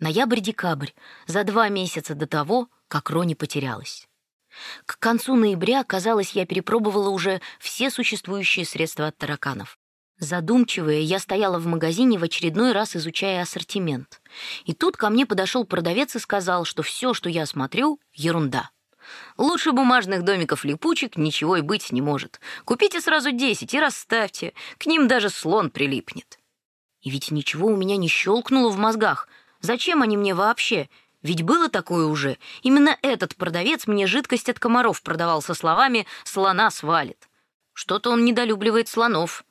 Ноябрь-декабрь, за два месяца до того, как Рони потерялась. К концу ноября, казалось, я перепробовала уже все существующие средства от тараканов. Задумчивая, я стояла в магазине в очередной раз изучая ассортимент. И тут ко мне подошел продавец и сказал, что все, что я смотрю, ерунда. Лучше бумажных домиков-липучек ничего и быть не может. Купите сразу десять и расставьте, к ним даже слон прилипнет. И ведь ничего у меня не щелкнуло в мозгах. Зачем они мне вообще? Ведь было такое уже. Именно этот продавец мне жидкость от комаров продавал со словами «слона свалит». Что-то он недолюбливает слонов.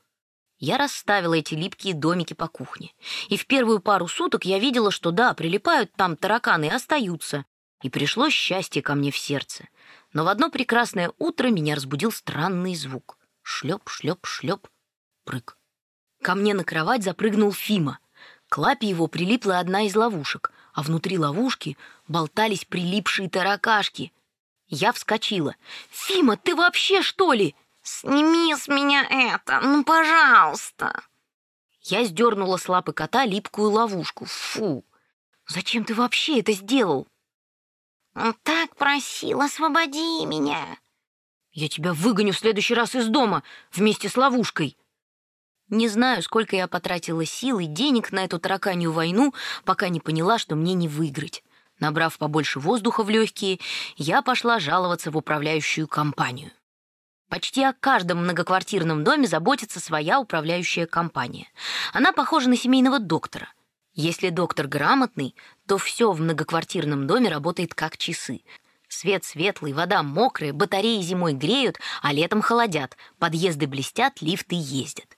Я расставила эти липкие домики по кухне. И в первую пару суток я видела, что да, прилипают там тараканы и остаются. И пришло счастье ко мне в сердце. Но в одно прекрасное утро меня разбудил странный звук. Шлеп, шлеп, шлеп, прыг. Ко мне на кровать запрыгнул Фима. К лапе его прилипла одна из ловушек, а внутри ловушки болтались прилипшие таракашки. Я вскочила. «Фима, ты вообще что ли?» «Сними с меня это, ну, пожалуйста!» Я сдернула с лапы кота липкую ловушку. Фу! Зачем ты вообще это сделал? Он так просил, освободи меня. Я тебя выгоню в следующий раз из дома вместе с ловушкой. Не знаю, сколько я потратила сил и денег на эту тараканью войну, пока не поняла, что мне не выиграть. Набрав побольше воздуха в легкие, я пошла жаловаться в управляющую компанию. Почти о каждом многоквартирном доме заботится своя управляющая компания. Она похожа на семейного доктора. Если доктор грамотный, то все в многоквартирном доме работает как часы. Свет светлый, вода мокрая, батареи зимой греют, а летом холодят, подъезды блестят, лифты ездят.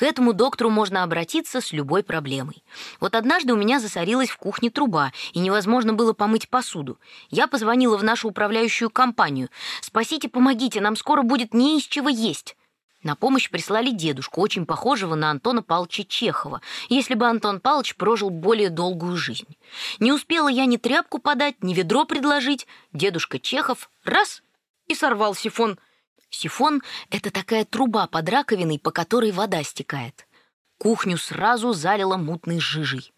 К этому доктору можно обратиться с любой проблемой. Вот однажды у меня засорилась в кухне труба, и невозможно было помыть посуду. Я позвонила в нашу управляющую компанию. «Спасите, помогите, нам скоро будет не из чего есть». На помощь прислали дедушку, очень похожего на Антона Павловича Чехова, если бы Антон Павлович прожил более долгую жизнь. Не успела я ни тряпку подать, ни ведро предложить. Дедушка Чехов раз и сорвал сифон – Сифон — это такая труба под раковиной, по которой вода стекает. Кухню сразу залило мутной жижей.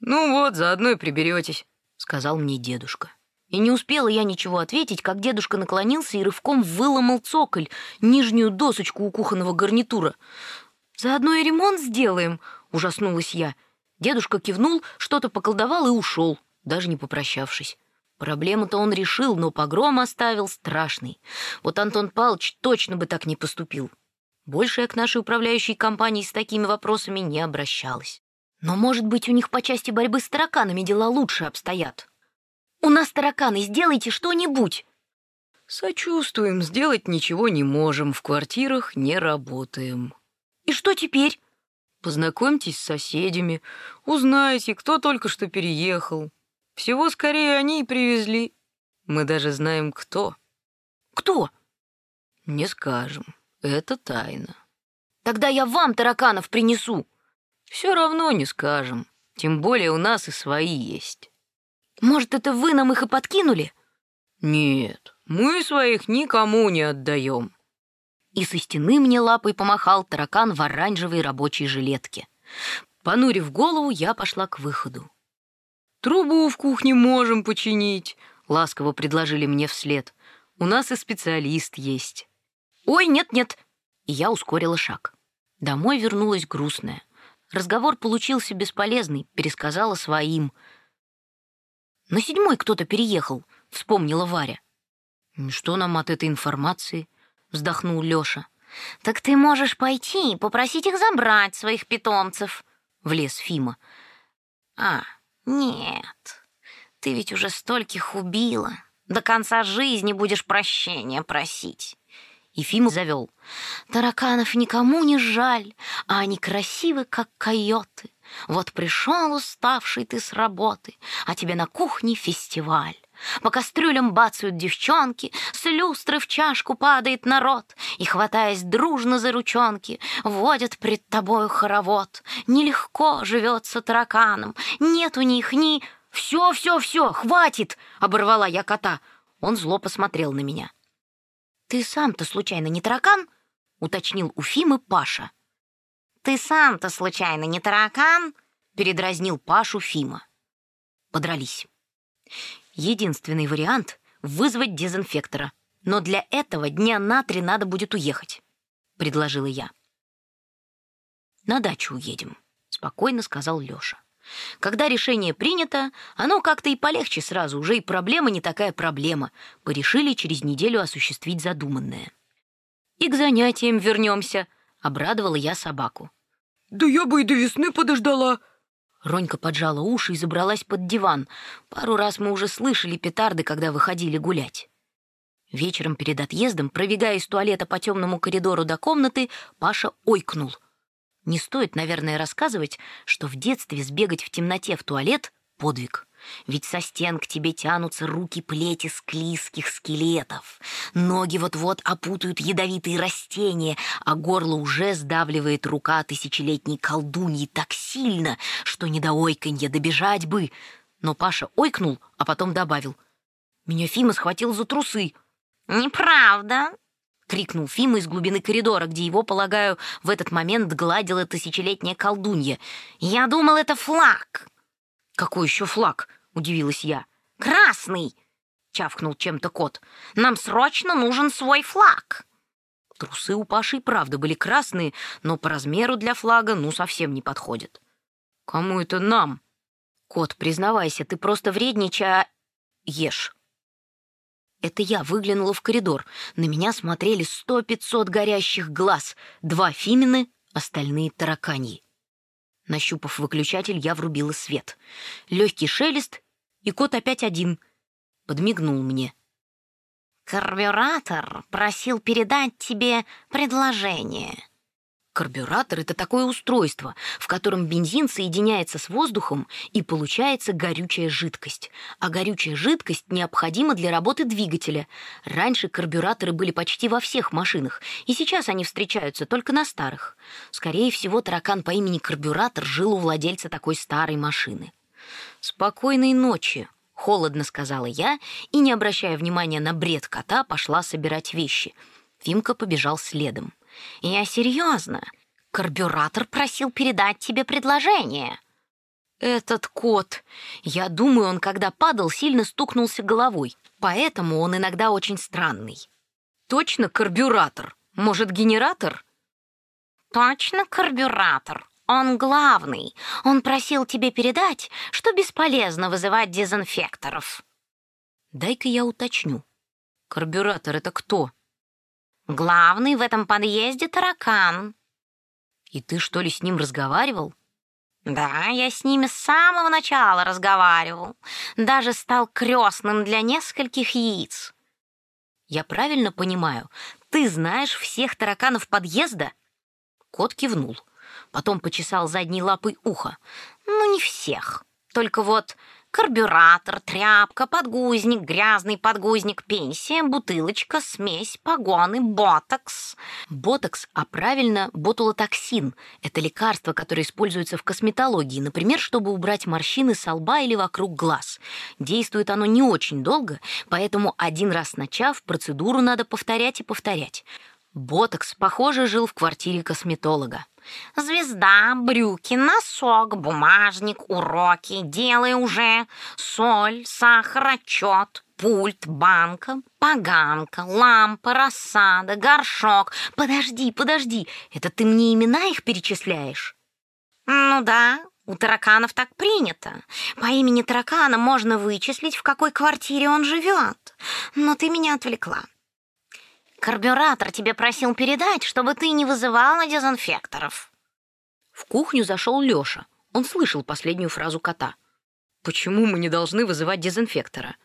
«Ну вот, заодно и приберетесь», — сказал мне дедушка. И не успела я ничего ответить, как дедушка наклонился и рывком выломал цоколь, нижнюю досочку у кухонного гарнитура. «Заодно и ремонт сделаем», — ужаснулась я. Дедушка кивнул, что-то поколдовал и ушел, даже не попрощавшись. Проблему-то он решил, но погром оставил страшный. Вот Антон Павлович точно бы так не поступил. Больше я к нашей управляющей компании с такими вопросами не обращалась. Но, может быть, у них по части борьбы с тараканами дела лучше обстоят. «У нас тараканы, сделайте что-нибудь!» «Сочувствуем, сделать ничего не можем, в квартирах не работаем». «И что теперь?» «Познакомьтесь с соседями, узнайте, кто только что переехал, всего скорее они и привезли. Мы даже знаем, кто. Кто? Не скажем. Это тайна. Тогда я вам тараканов принесу. Все равно не скажем. Тем более у нас и свои есть. Может, это вы нам их и подкинули? Нет, мы своих никому не отдаем. И со стены мне лапой помахал таракан в оранжевой рабочей жилетке. Понурив голову, я пошла к выходу. «Трубу в кухне можем починить», — ласково предложили мне вслед. «У нас и специалист есть». «Ой, нет-нет!» И я ускорила шаг. Домой вернулась грустная. Разговор получился бесполезный, пересказала своим. «На седьмой кто-то переехал», — вспомнила Варя. «Что нам от этой информации?» — вздохнул Лёша. «Так ты можешь пойти и попросить их забрать своих питомцев», — влез Фима. «А, нет, ты ведь уже стольких убила. До конца жизни будешь прощения просить. Ефим завел. Тараканов никому не жаль, а они красивы, как койоты. Вот пришел уставший ты с работы, а тебе на кухне фестиваль. По кастрюлям бацают девчонки, с люстры в чашку падает народ, и, хватаясь дружно за ручонки, водят пред тобою хоровод. Нелегко живется тараканам, нет у них ни... «Все, все, все, хватит!» — оборвала я кота. Он зло посмотрел на меня. «Ты сам-то случайно не таракан?» — уточнил у Фимы Паша. «Ты сам-то случайно не таракан?» — передразнил Пашу Фима. подрались. Единственный вариант — вызвать дезинфектора. Но для этого дня на три надо будет уехать, — предложила я. На дачу уедем, — спокойно сказал Лёша. Когда решение принято, оно как-то и полегче сразу, уже и проблема не такая проблема. Порешили через неделю осуществить задуманное. И к занятиям вернемся, — обрадовала я собаку. «Да я бы и до весны подождала», Ронька поджала уши и забралась под диван. Пару раз мы уже слышали петарды, когда выходили гулять. Вечером перед отъездом, пробегая из туалета по темному коридору до комнаты, Паша ойкнул. Не стоит, наверное, рассказывать, что в детстве сбегать в темноте в туалет — подвиг. Ведь со стен к тебе тянутся руки плети склизких скелетов. Ноги вот-вот опутают ядовитые растения, а горло уже сдавливает рука тысячелетней колдуньи так сильно, что не до ойканья добежать бы. Но Паша ойкнул, а потом добавил. Меня Фима схватил за трусы. «Неправда!» — крикнул Фима из глубины коридора, где его, полагаю, в этот момент гладила тысячелетняя колдунья. «Я думал, это флаг!» «Какой еще флаг?» — удивилась я. «Красный!» — чавкнул чем-то кот. «Нам срочно нужен свой флаг!» Трусы у Паши и правда были красные, но по размеру для флага ну совсем не подходят. «Кому это нам?» «Кот, признавайся, ты просто вреднича... ешь». Это я выглянула в коридор. На меня смотрели сто-пятьсот горящих глаз. Два Фимины, остальные тараканьи. Нащупав выключатель, я врубила свет. Легкий шелест, и кот опять один. Подмигнул мне. «Карбюратор просил передать тебе предложение», Карбюратор — это такое устройство, в котором бензин соединяется с воздухом и получается горючая жидкость. А горючая жидкость необходима для работы двигателя. Раньше карбюраторы были почти во всех машинах, и сейчас они встречаются только на старых. Скорее всего, таракан по имени Карбюратор жил у владельца такой старой машины. «Спокойной ночи», — холодно сказала я, и, не обращая внимания на бред кота, пошла собирать вещи. Фимка побежал следом. «Я серьезно. Карбюратор просил передать тебе предложение». «Этот кот. Я думаю, он, когда падал, сильно стукнулся головой, поэтому он иногда очень странный». «Точно карбюратор? Может, генератор?» «Точно карбюратор. Он главный. Он просил тебе передать, что бесполезно вызывать дезинфекторов». «Дай-ка я уточню. Карбюратор — это кто?» Главный в этом подъезде таракан. И ты что ли с ним разговаривал? Да, я с ними с самого начала разговаривал. Даже стал крестным для нескольких яиц. Я правильно понимаю, ты знаешь всех тараканов подъезда? Кот кивнул. Потом почесал задней лапой ухо. Ну, не всех. Только вот карбюратор, тряпка, подгузник, грязный подгузник, пенсия, бутылочка, смесь, погоны, ботокс. Ботокс, а правильно ботулотоксин. Это лекарство, которое используется в косметологии, например, чтобы убрать морщины со лба или вокруг глаз. Действует оно не очень долго, поэтому один раз начав, процедуру надо повторять и повторять. Ботокс, похоже, жил в квартире косметолога. Звезда, брюки, носок, бумажник, уроки, делай уже, соль, сахар, отчет, пульт, банка, поганка, лампа, рассада, горшок. Подожди, подожди, это ты мне имена их перечисляешь? Ну да, у тараканов так принято. По имени таракана можно вычислить, в какой квартире он живет. Но ты меня отвлекла. Карбюратор тебе просил передать, чтобы ты не вызывала дезинфекторов. В кухню зашел Лёша. Он слышал последнюю фразу кота. Почему мы не должны вызывать дезинфектора?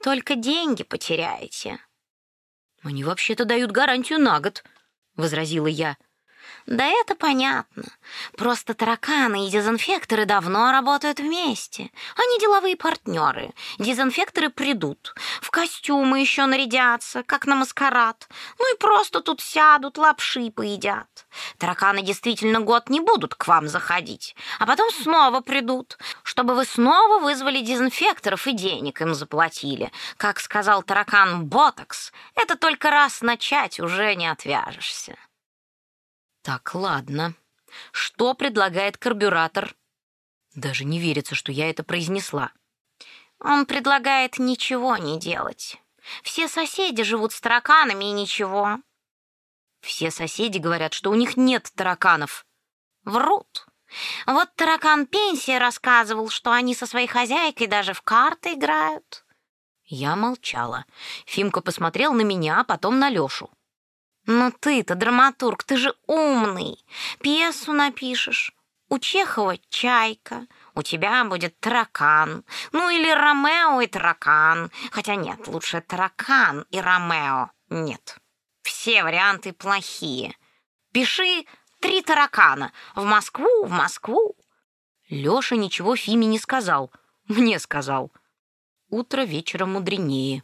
Только деньги потеряете. Они вообще-то дают гарантию на год, возразила я. Да это понятно. Просто тараканы и дезинфекторы давно работают вместе. Они деловые партнеры. Дезинфекторы придут, в костюмы еще нарядятся, как на маскарад. Ну и просто тут сядут, лапши поедят. Тараканы действительно год не будут к вам заходить, а потом снова придут, чтобы вы снова вызвали дезинфекторов и денег им заплатили. Как сказал таракан Ботокс, это только раз начать уже не отвяжешься. Так, ладно. Что предлагает карбюратор? Даже не верится, что я это произнесла. Он предлагает ничего не делать. Все соседи живут с тараканами и ничего. Все соседи говорят, что у них нет тараканов. Врут. Вот таракан Пенсия рассказывал, что они со своей хозяйкой даже в карты играют. Я молчала. Фимка посмотрел на меня, а потом на Лёшу. «Ну ты-то, драматург, ты же умный. Пьесу напишешь. У Чехова «Чайка», у тебя будет таракан. Ну или Ромео и таракан. Хотя нет, лучше таракан и Ромео. Нет, все варианты плохие. Пиши три таракана. В Москву, в Москву. Лёша ничего Фиме не сказал. Мне сказал. Утро вечера мудренее.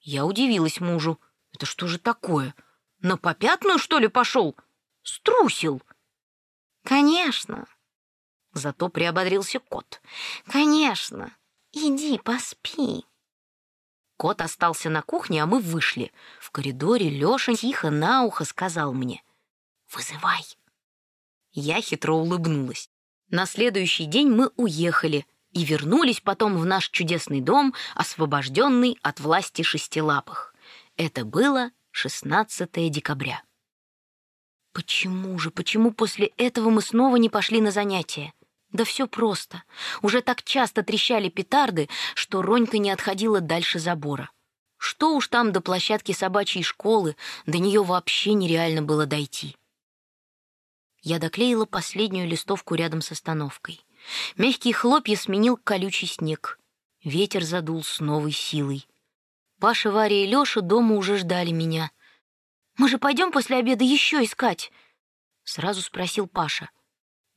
Я удивилась мужу. Это что же такое? На попятную, что ли, пошел? Струсил. Конечно. Зато приободрился кот. Конечно. Иди, поспи. Кот остался на кухне, а мы вышли. В коридоре Лёша тихо на ухо сказал мне. «Вызывай». Я хитро улыбнулась. На следующий день мы уехали и вернулись потом в наш чудесный дом, освобожденный от власти шестилапых. Это было 16 декабря. Почему же, почему после этого мы снова не пошли на занятия? Да все просто. Уже так часто трещали петарды, что Ронька не отходила дальше забора. Что уж там до площадки собачьей школы, до нее вообще нереально было дойти. Я доклеила последнюю листовку рядом с остановкой. Мягкие хлопья сменил колючий снег. Ветер задул с новой силой. Паша, Варя и Лёша дома уже ждали меня. «Мы же пойдем после обеда еще искать?» Сразу спросил Паша.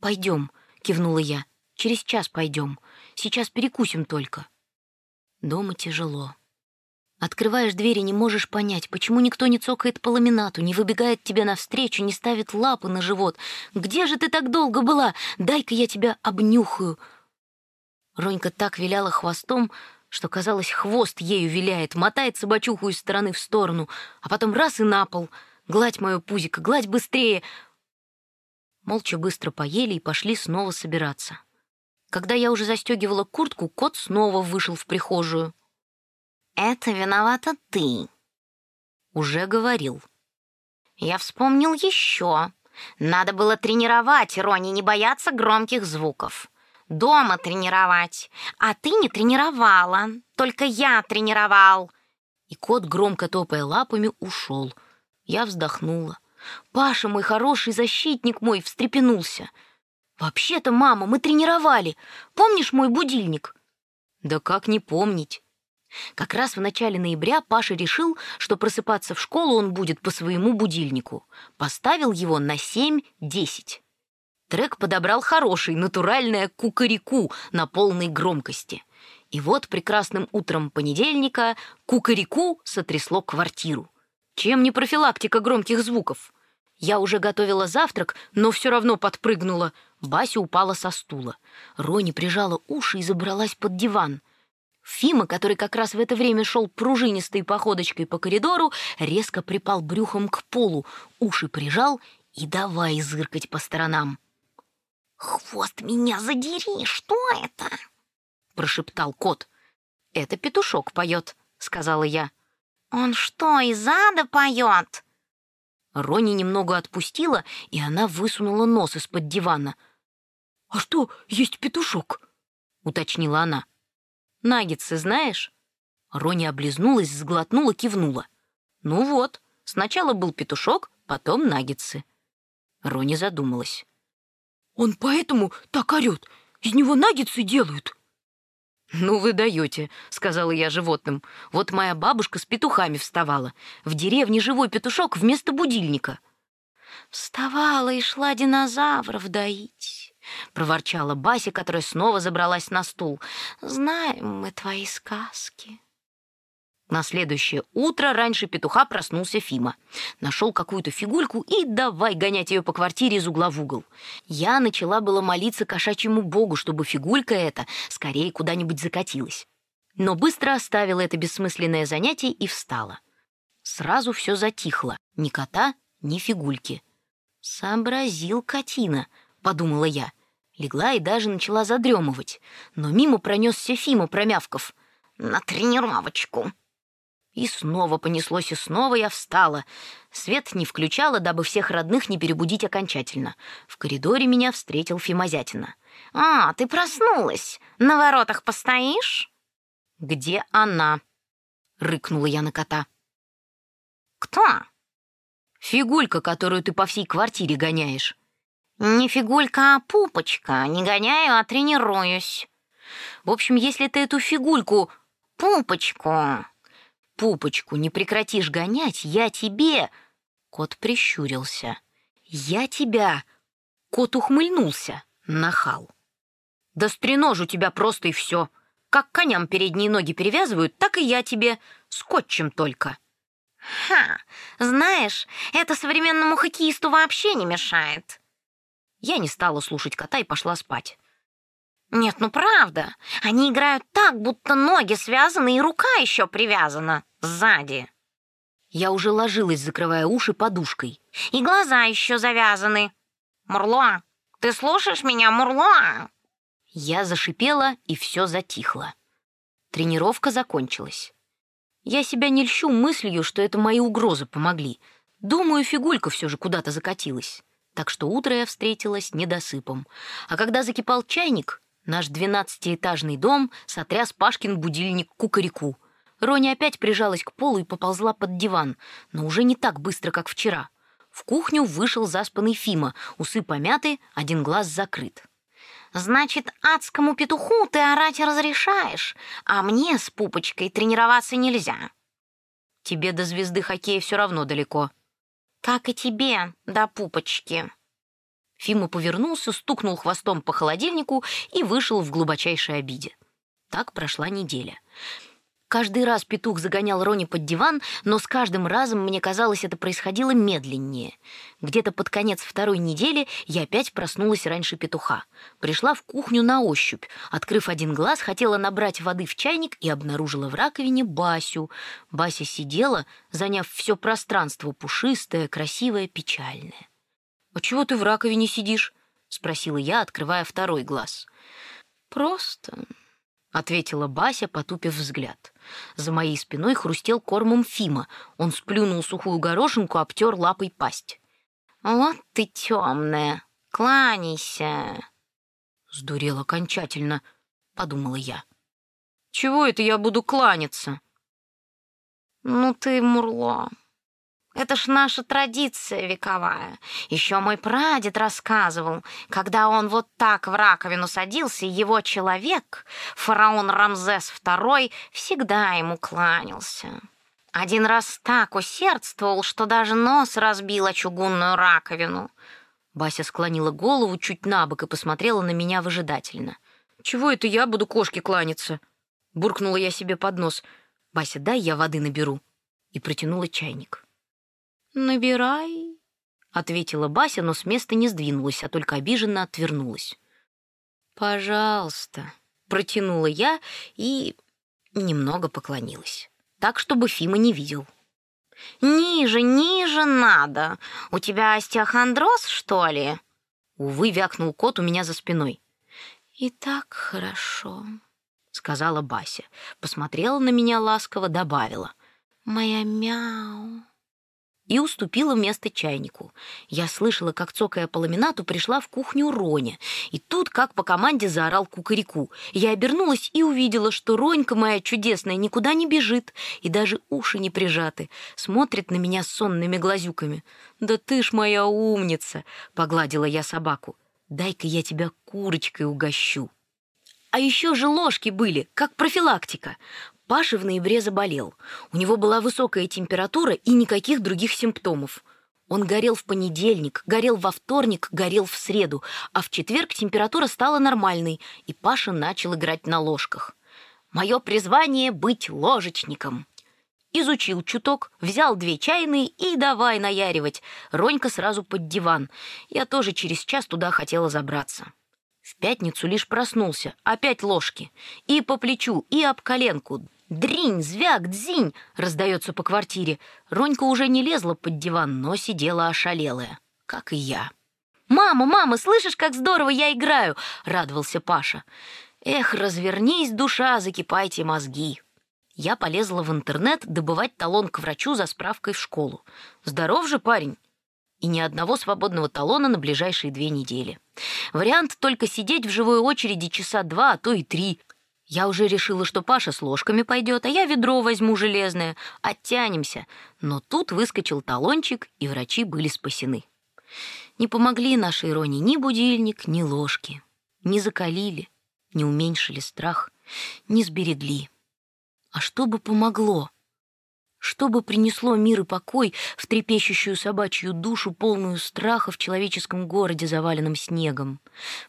«Пойдем», кивнула я. Через час пойдем. Сейчас перекусим только. Дома тяжело. Открываешь дверь и не можешь понять, почему никто не цокает по ламинату, не выбегает тебе навстречу, не ставит лапы на живот. Где же ты так долго была? Дай-ка я тебя обнюхаю. Ронька так виляла хвостом, что, казалось, хвост ею виляет, мотает собачуху из стороны в сторону, а потом раз и на пол. Гладь мое пузико, гладь быстрее молча быстро поели и пошли снова собираться. Когда я уже застегивала куртку, кот снова вышел в прихожую. «Это виновата ты», — уже говорил. «Я вспомнил еще. Надо было тренировать Рони не бояться громких звуков. Дома тренировать. А ты не тренировала, только я тренировал». И кот, громко топая лапами, ушел. Я вздохнула. Паша, мой хороший защитник мой, встрепенулся. «Вообще-то, мама, мы тренировали. Помнишь мой будильник?» «Да как не помнить?» Как раз в начале ноября Паша решил, что просыпаться в школу он будет по своему будильнику. Поставил его на 7-10. Трек подобрал хороший, натуральное кукареку на полной громкости. И вот прекрасным утром понедельника кукареку сотрясло квартиру. Чем не профилактика громких звуков? Я уже готовила завтрак, но все равно подпрыгнула. Бася упала со стула. Рони прижала уши и забралась под диван. Фима, который как раз в это время шел пружинистой походочкой по коридору, резко припал брюхом к полу, уши прижал и давай зыркать по сторонам. «Хвост меня задери, что это?» — прошептал кот. «Это петушок поет», — сказала я. «Он что, из ада поет?» Рони немного отпустила, и она высунула нос из-под дивана. «А что, есть петушок?» — уточнила она. «Наггетсы знаешь?» Рони облизнулась, сглотнула, кивнула. «Ну вот, сначала был петушок, потом наггетсы». Рони задумалась. «Он поэтому так орёт? Из него наггетсы делают?» «Ну вы даете», — сказала я животным. «Вот моя бабушка с петухами вставала. В деревне живой петушок вместо будильника». «Вставала и шла динозавров доить», — проворчала Бася, которая снова забралась на стул. «Знаем мы твои сказки». На следующее утро раньше петуха проснулся Фима. Нашел какую-то фигульку и давай гонять ее по квартире из угла в угол. Я начала было молиться кошачьему богу, чтобы фигулька эта скорее куда-нибудь закатилась. Но быстро оставила это бессмысленное занятие и встала. Сразу все затихло. Ни кота, ни фигульки. «Сообразил котина», — подумала я. Легла и даже начала задремывать, но мимо пронесся Фима, промявков. «На тренировочку!» И снова понеслось, и снова я встала. Свет не включала, дабы всех родных не перебудить окончательно. В коридоре меня встретил Фимозятина. «А, ты проснулась! На воротах постоишь?» «Где она?» — рыкнула я на кота. «Кто?» «Фигулька, которую ты по всей квартире гоняешь». «Не фигулька, а пупочка. Не гоняю, а тренируюсь». «В общем, если ты эту фигульку...» «Пупочку!» «Пупочку не прекратишь гонять, я тебе...» Кот прищурился. «Я тебя...» Кот ухмыльнулся. Нахал. «Да стреножу тебя просто и все. Как коням передние ноги перевязывают, так и я тебе. Скотчем только». «Ха! Знаешь, это современному хоккеисту вообще не мешает». Я не стала слушать кота и пошла спать. «Нет, ну правда. Они играют так, будто ноги связаны и рука еще привязана сзади». Я уже ложилась, закрывая уши подушкой. «И глаза еще завязаны. Мурло, ты слушаешь меня, Мурло?» Я зашипела, и все затихло. Тренировка закончилась. Я себя не льщу мыслью, что это мои угрозы помогли. Думаю, фигулька все же куда-то закатилась. Так что утро я встретила с недосыпом. А когда закипал чайник, наш двенадцатиэтажный дом сотряс Пашкин будильник кукареку. Роня опять прижалась к полу и поползла под диван, но уже не так быстро, как вчера. В кухню вышел заспанный Фима, усы помяты, один глаз закрыт. «Значит, адскому петуху ты орать разрешаешь, а мне с пупочкой тренироваться нельзя». «Тебе до звезды хоккея все равно далеко». «Как и тебе до пупочки». Фима повернулся, стукнул хвостом по холодильнику и вышел в глубочайшей обиде. Так прошла неделя. Каждый раз петух загонял Рони под диван, но с каждым разом мне казалось, это происходило медленнее. Где-то под конец второй недели я опять проснулась раньше петуха. Пришла в кухню на ощупь. Открыв один глаз, хотела набрать воды в чайник и обнаружила в раковине Басю. Бася сидела, заняв все пространство, пушистая, красивая, печальная. «А чего ты в раковине сидишь?» — спросила я, открывая второй глаз. «Просто...» — ответила Бася, потупив взгляд. За моей спиной хрустел кормом Фима. Он сплюнул сухую горошинку, обтер лапой пасть. «Вот ты темная! Кланяйся!» Сдурел окончательно, подумала я. «Чего это я буду кланяться?» «Ну ты, Мурло, это ж наша традиция вековая. Еще мой прадед рассказывал, когда он вот так в раковину садился, его человек, фараон Рамзес II, всегда ему кланялся. Один раз так усердствовал, что даже нос разбил о чугунную раковину. Бася склонила голову чуть на бок и посмотрела на меня выжидательно. «Чего это я буду кошке кланяться?» Буркнула я себе под нос. «Бася, дай я воды наберу». И протянула чайник. «Набирай», — ответила Бася, но с места не сдвинулась, а только обиженно отвернулась. «Пожалуйста», — протянула я и немного поклонилась, так, чтобы Фима не видел. «Ниже, ниже надо. У тебя остеохондроз, что ли?» Увы, вякнул кот у меня за спиной. «И так хорошо», — сказала Бася. Посмотрела на меня ласково, добавила. «Моя мяу» и уступила место чайнику. Я слышала, как, цокая по ламинату, пришла в кухню Роня, и тут, как по команде, заорал кукареку. Я обернулась и увидела, что Ронька моя чудесная никуда не бежит, и даже уши не прижаты, смотрит на меня сонными глазюками. «Да ты ж моя умница!» — погладила я собаку. «Дай-ка я тебя курочкой угощу». А еще же ложки были, как профилактика. Паша в ноябре заболел. У него была высокая температура и никаких других симптомов. Он горел в понедельник, горел во вторник, горел в среду, а в четверг температура стала нормальной, и Паша начал играть на ложках. Мое призвание — быть ложечником. Изучил чуток, взял две чайные и давай наяривать. Ронька сразу под диван. Я тоже через час туда хотела забраться. В пятницу лишь проснулся, опять ложки. И по плечу, и об коленку. Дринь, звяк, дзинь раздается по квартире. Ронька уже не лезла под диван, но сидела ошалелая, как и я. «Мама, мама, слышишь, как здорово я играю?» — радовался Паша. «Эх, развернись, душа, закипайте мозги!» Я полезла в интернет добывать талон к врачу за справкой в школу. Здоров же парень! И ни одного свободного талона на ближайшие две недели. Вариант только сидеть в живой очереди часа два, а то и три. Я уже решила, что Паша с ложками пойдет, а я ведро возьму железное. Оттянемся. Но тут выскочил талончик, и врачи были спасены. Не помогли нашей иронии ни будильник, ни ложки. Не закалили, не уменьшили страх, не сберегли. А что бы помогло? Что бы принесло мир и покой в трепещущую собачью душу, полную страха в человеческом городе, заваленном снегом?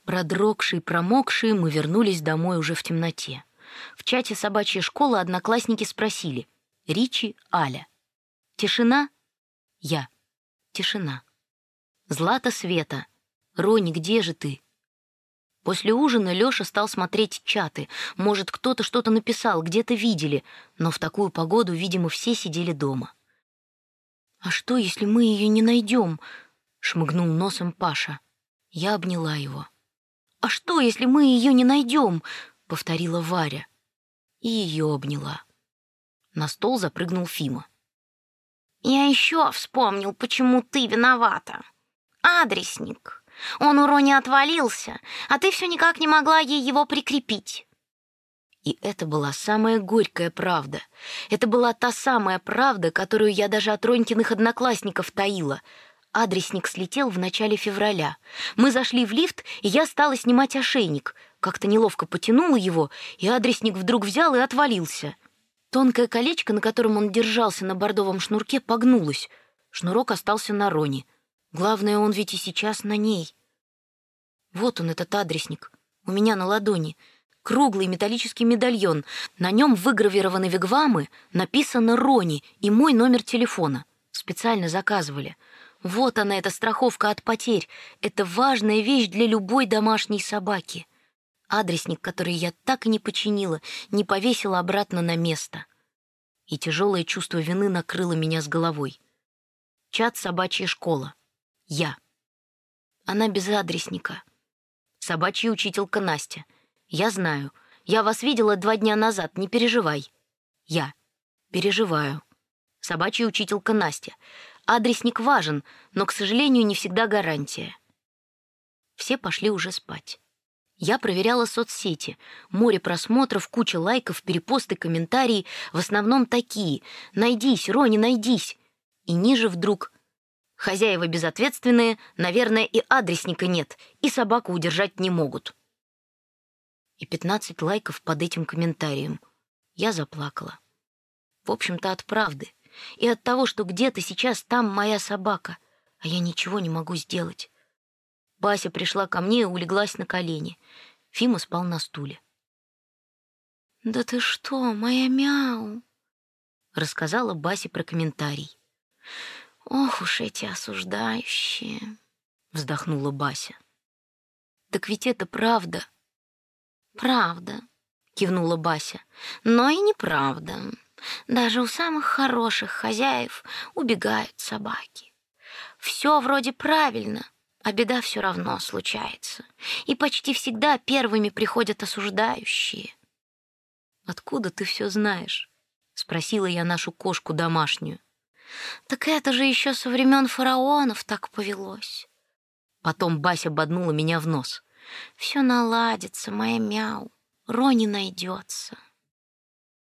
Продрогшие, промокшие, мы вернулись домой уже в темноте. В чате собачьей школы одноклассники спросили. Ричи, Аля. Тишина? Я. Тишина. Злата Света. Рони, где же ты? После ужина Лёша стал смотреть чаты. Может, кто-то что-то написал, где-то видели, но в такую погоду, видимо, все сидели дома. «А что, если мы ее не найдем?» — шмыгнул носом Паша. Я обняла его. «А что, если мы ее не найдем?» — повторила Варя. И ее обняла. На стол запрыгнул Фима. «Я еще вспомнил, почему ты виновата. Адресник. Он у Рони отвалился, а ты все никак не могла ей его прикрепить. И это была самая горькая правда. Это была та самая правда, которую я даже от Ронькиных одноклассников таила. Адресник слетел в начале февраля. Мы зашли в лифт, и я стала снимать ошейник. Как-то неловко потянула его, и адресник вдруг взял и отвалился. Тонкое колечко, на котором он держался на бордовом шнурке, погнулось. Шнурок остался на Роне. Главное, он ведь и сейчас на ней. Вот он, этот адресник, у меня на ладони. Круглый металлический медальон. На нем выгравированы вигвамы, написано «Рони» и мой номер телефона. Специально заказывали. Вот она, эта страховка от потерь. Это важная вещь для любой домашней собаки. Адресник, который я так и не починила, не повесила обратно на место. И тяжелое чувство вины накрыло меня с головой. Чат «Собачья школа». Я. Она без адресника. Собачья учителька Настя. Я знаю. Я вас видела два дня назад, не переживай. Я. Переживаю. Собачья учителька Настя. Адресник важен, но, к сожалению, не всегда гарантия. Все пошли уже спать. Я проверяла соцсети. Море просмотров, куча лайков, перепосты, комментарии. В основном такие. «Найдись, Рони, найдись!» И ниже вдруг Хозяева безответственные, наверное, и адресника нет, и собаку удержать не могут. И 15 лайков под этим комментарием. Я заплакала. В общем-то, от правды. И от того, что где-то сейчас там моя собака, а я ничего не могу сделать. Бася пришла ко мне и улеглась на колени. Фима спал на стуле. «Да ты что, моя мяу!» — рассказала Басе про комментарий. Ох уж эти осуждающие, вздохнула Бася. Так ведь это правда. Правда, кивнула Бася. Но и неправда. Даже у самых хороших хозяев убегают собаки. Все вроде правильно, а беда все равно случается. И почти всегда первыми приходят осуждающие. Откуда ты все знаешь? спросила я нашу кошку домашнюю. Так это же еще со времен фараонов так повелось. Потом Бася боднула меня в нос. Все наладится, моя мяу. Рони найдется.